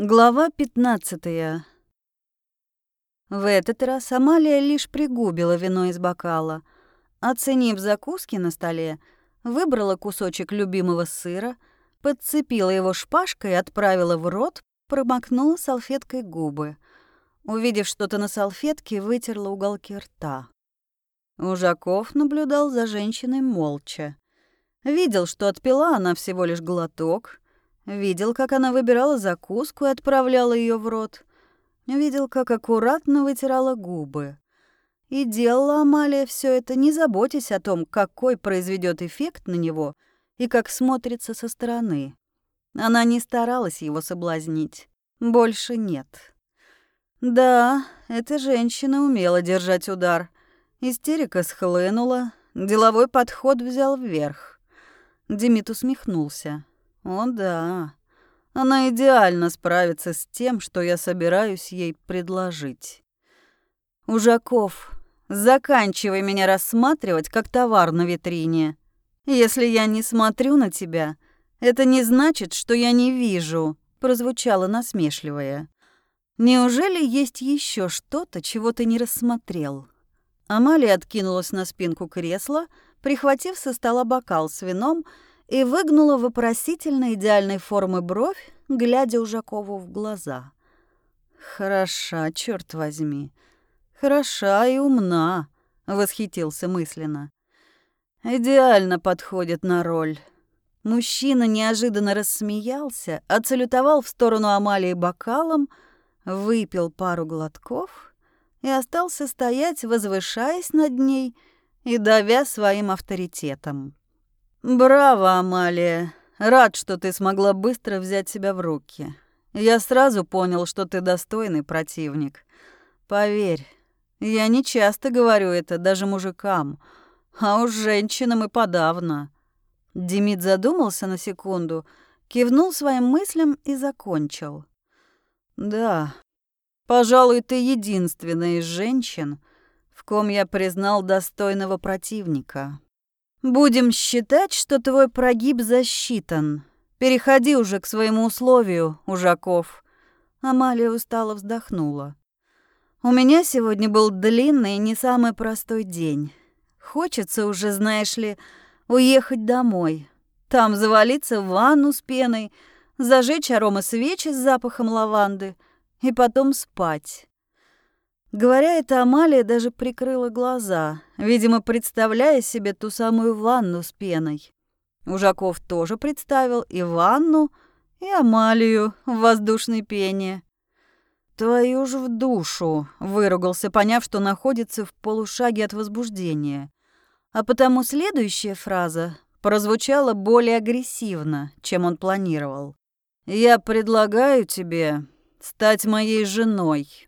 Глава 15. В этот раз Амалия лишь пригубила вино из бокала. Оценив закуски на столе, выбрала кусочек любимого сыра, подцепила его шпажкой, отправила в рот, промокнула салфеткой губы. Увидев что-то на салфетке, вытерла уголки рта. Ужаков наблюдал за женщиной молча. Видел, что отпила она всего лишь глоток — Видел, как она выбирала закуску и отправляла ее в рот. Видел, как аккуратно вытирала губы. И делала Амалия все это, не заботясь о том, какой произведет эффект на него и как смотрится со стороны. Она не старалась его соблазнить. Больше нет. Да, эта женщина умела держать удар. Истерика схлынула, деловой подход взял вверх. Демид усмехнулся. О да, она идеально справится с тем, что я собираюсь ей предложить. Ужаков, заканчивай меня рассматривать как товар на витрине. Если я не смотрю на тебя, это не значит, что я не вижу, прозвучало насмешливое. Неужели есть еще что-то, чего ты не рассмотрел? Амалия откинулась на спинку кресла, прихватив со стола бокал с вином и выгнула вопросительно идеальной формы бровь, глядя Ужакову в глаза. «Хороша, черт возьми, хороша и умна», — восхитился мысленно. «Идеально подходит на роль». Мужчина неожиданно рассмеялся, отсалютовал в сторону Амалии бокалом, выпил пару глотков и остался стоять, возвышаясь над ней и давя своим авторитетом. «Браво, Амалия. Рад, что ты смогла быстро взять себя в руки. Я сразу понял, что ты достойный противник. Поверь, я не часто говорю это даже мужикам, а уж женщинам и подавно». Демид задумался на секунду, кивнул своим мыслям и закончил. «Да, пожалуй, ты единственная из женщин, в ком я признал достойного противника». Будем считать, что твой прогиб засчитан. Переходи уже к своему условию, Ужаков. Амалия устало вздохнула. У меня сегодня был длинный и не самый простой день. Хочется уже, знаешь ли, уехать домой. Там завалиться в ванну с пеной, зажечь аромасвечи с запахом лаванды и потом спать. Говоря это, Амалия даже прикрыла глаза, видимо, представляя себе ту самую ванну с пеной. Ужаков тоже представил и ванну, и Амалию в воздушной пене. «Твою ж в душу!» — выругался, поняв, что находится в полушаге от возбуждения. А потому следующая фраза прозвучала более агрессивно, чем он планировал. «Я предлагаю тебе стать моей женой».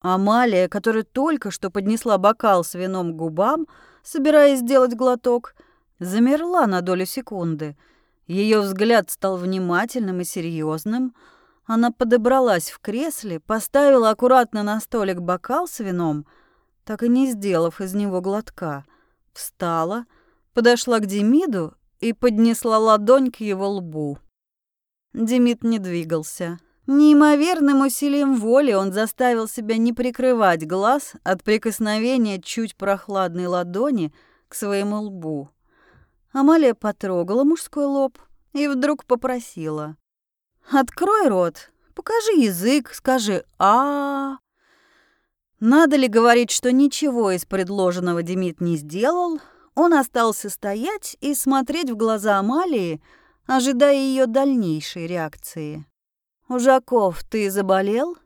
Амалия, которая только что поднесла бокал с вином к губам, собираясь сделать глоток, замерла на долю секунды. Ее взгляд стал внимательным и серьезным. Она подобралась в кресле, поставила аккуратно на столик бокал с вином, так и не сделав из него глотка. Встала, подошла к Демиду и поднесла ладонь к его лбу. Демид не двигался. Неимоверным усилием воли он заставил себя не прикрывать глаз от прикосновения чуть прохладной ладони к своему лбу. Амалия потрогала мужской лоб и вдруг попросила. «Открой рот, покажи язык, скажи а, Надо ли говорить, что ничего из предложенного Демид не сделал, он остался стоять и смотреть в глаза Амалии, ожидая ее дальнейшей реакции. «Ужаков, ты заболел?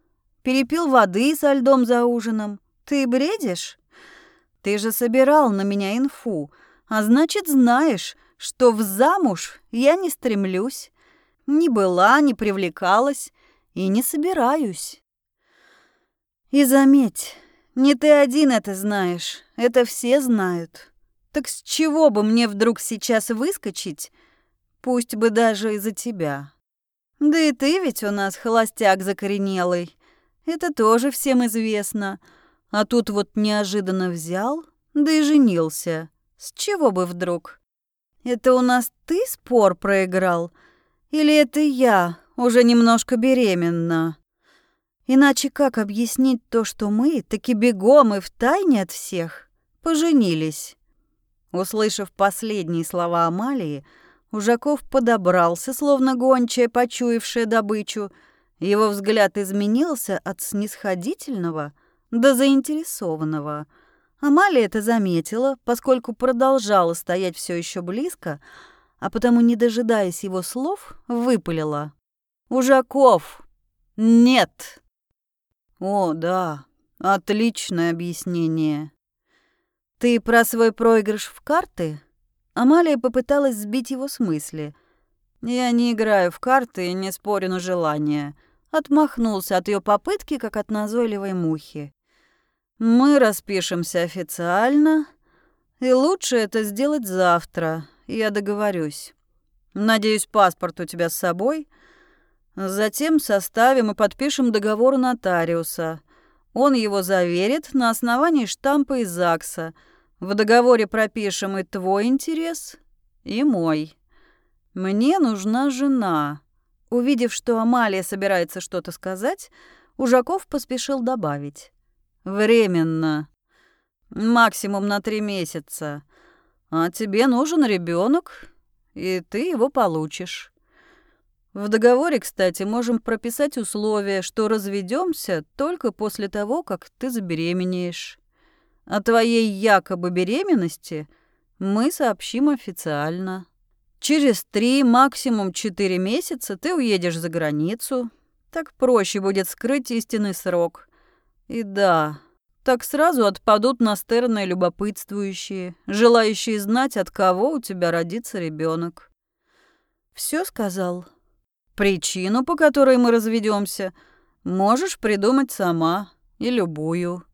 Перепил воды со льдом за ужином? Ты бредишь? Ты же собирал на меня инфу, а значит, знаешь, что в замуж я не стремлюсь, не была, не привлекалась и не собираюсь. И заметь, не ты один это знаешь, это все знают. Так с чего бы мне вдруг сейчас выскочить, пусть бы даже из-за тебя?» Да и ты ведь у нас холостяк закоренелый. Это тоже всем известно. А тут вот неожиданно взял, да и женился. С чего бы вдруг? Это у нас ты спор проиграл? Или это я уже немножко беременна. Иначе как объяснить то, что мы таки бегом и втайне от всех поженились? Услышав последние слова Амалии, Ужаков подобрался, словно гончая, почуявшая добычу. Его взгляд изменился от снисходительного до заинтересованного. Амалия это заметила, поскольку продолжала стоять все еще близко, а потому, не дожидаясь его слов, выпалила. «Ужаков! Нет!» «О, да, отличное объяснение. Ты про свой проигрыш в карты?» Амалия попыталась сбить его с мысли. «Я не играю в карты и не спорю на желание». Отмахнулся от ее попытки, как от назойливой мухи. «Мы распишемся официально, и лучше это сделать завтра, я договорюсь. Надеюсь, паспорт у тебя с собой. Затем составим и подпишем договор нотариуса. Он его заверит на основании штампа из ЗАГСа — в договоре пропишем и твой интерес, и мой. Мне нужна жена. Увидев, что Амалия собирается что-то сказать, Ужаков поспешил добавить. Временно. Максимум на три месяца. А тебе нужен ребенок, и ты его получишь. В договоре, кстати, можем прописать условие, что разведемся только после того, как ты забеременеешь. О твоей якобы беременности мы сообщим официально. Через три, максимум четыре месяца ты уедешь за границу. Так проще будет скрыть истинный срок. И да, так сразу отпадут настырные любопытствующие, желающие знать, от кого у тебя родится ребенок. Все сказал. Причину, по которой мы разведемся, можешь придумать сама и любую.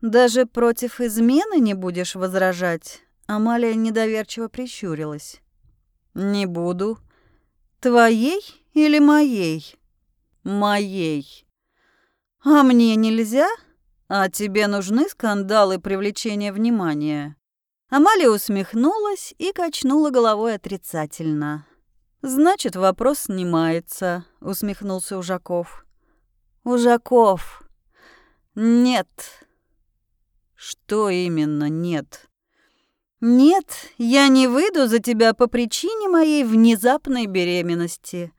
«Даже против измены не будешь возражать?» Амалия недоверчиво прищурилась. «Не буду. Твоей или моей?» «Моей». «А мне нельзя? А тебе нужны скандалы и привлечение внимания?» Амалия усмехнулась и качнула головой отрицательно. «Значит, вопрос снимается», — усмехнулся Ужаков. «Ужаков». «Нет», что именно нет? Нет, я не выйду за тебя по причине моей внезапной беременности.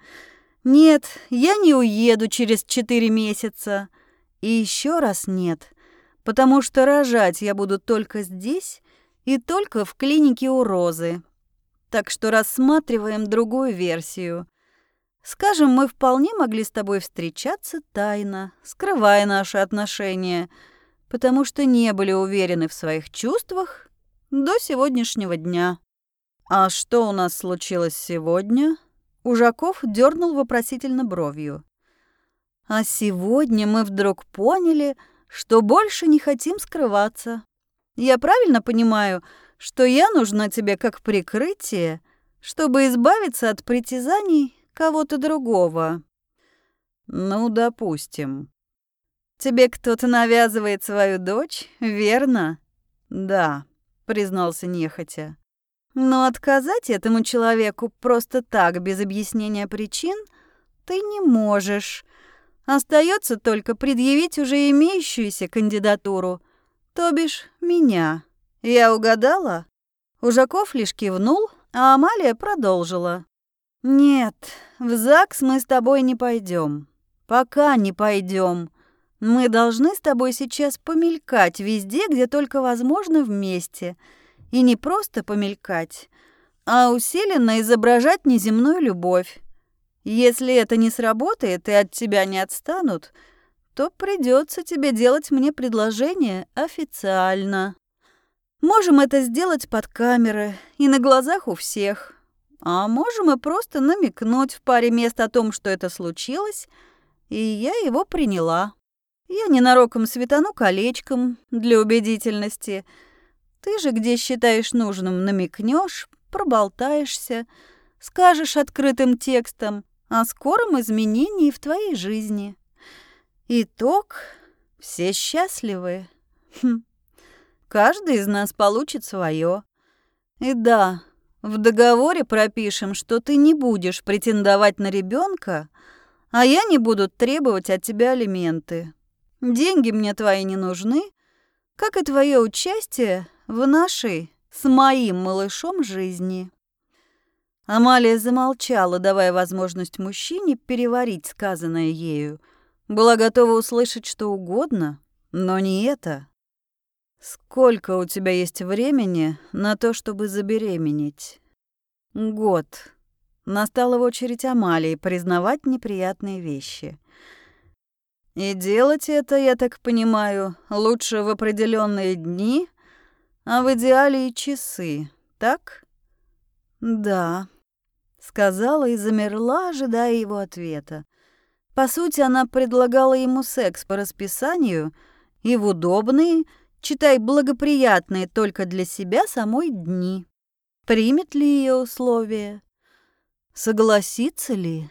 Нет, я не уеду через четыре месяца. И еще раз нет, потому что рожать я буду только здесь и только в клинике у Розы. Так что рассматриваем другую версию. Скажем, мы вполне могли с тобой встречаться тайно, скрывая наши отношения – потому что не были уверены в своих чувствах до сегодняшнего дня. А что у нас случилось сегодня? Ужаков дернул вопросительно бровью. А сегодня мы вдруг поняли, что больше не хотим скрываться. Я правильно понимаю, что я нужна тебе как прикрытие, чтобы избавиться от притязаний кого-то другого? Ну, допустим. Тебе кто-то навязывает свою дочь, верно? Да, признался нехотя. Но отказать этому человеку просто так, без объяснения причин, ты не можешь. Остается только предъявить уже имеющуюся кандидатуру, то бишь меня. Я угадала? Ужаков лишь кивнул, а Амалия продолжила. «Нет, в ЗАГС мы с тобой не пойдем. Пока не пойдем. Мы должны с тобой сейчас помелькать везде, где только возможно вместе. И не просто помелькать, а усиленно изображать неземную любовь. Если это не сработает и от тебя не отстанут, то придется тебе делать мне предложение официально. Можем это сделать под камеры и на глазах у всех. А можем и просто намекнуть в паре мест о том, что это случилось, и я его приняла. Я ненароком светану колечком для убедительности. Ты же где считаешь нужным намекнешь, проболтаешься, скажешь открытым текстом о скором изменении в твоей жизни. Итог — все счастливы. Хм. Каждый из нас получит свое. И да, В договоре пропишем, что ты не будешь претендовать на ребенка, а я не буду требовать от тебя алименты. Деньги мне твои не нужны, как и твое участие в нашей с моим малышом жизни». Амалия замолчала, давая возможность мужчине переварить сказанное ею. Была готова услышать что угодно, но не это. «Сколько у тебя есть времени на то, чтобы забеременеть?» «Год». Настала в очередь Амалии признавать неприятные вещи. «И делать это, я так понимаю, лучше в определенные дни, а в идеале и часы, так?» «Да», — сказала и замерла, ожидая его ответа. По сути, она предлагала ему секс по расписанию и в удобные, читай, благоприятные только для себя самой дни. Примет ли ее условия? Согласится ли?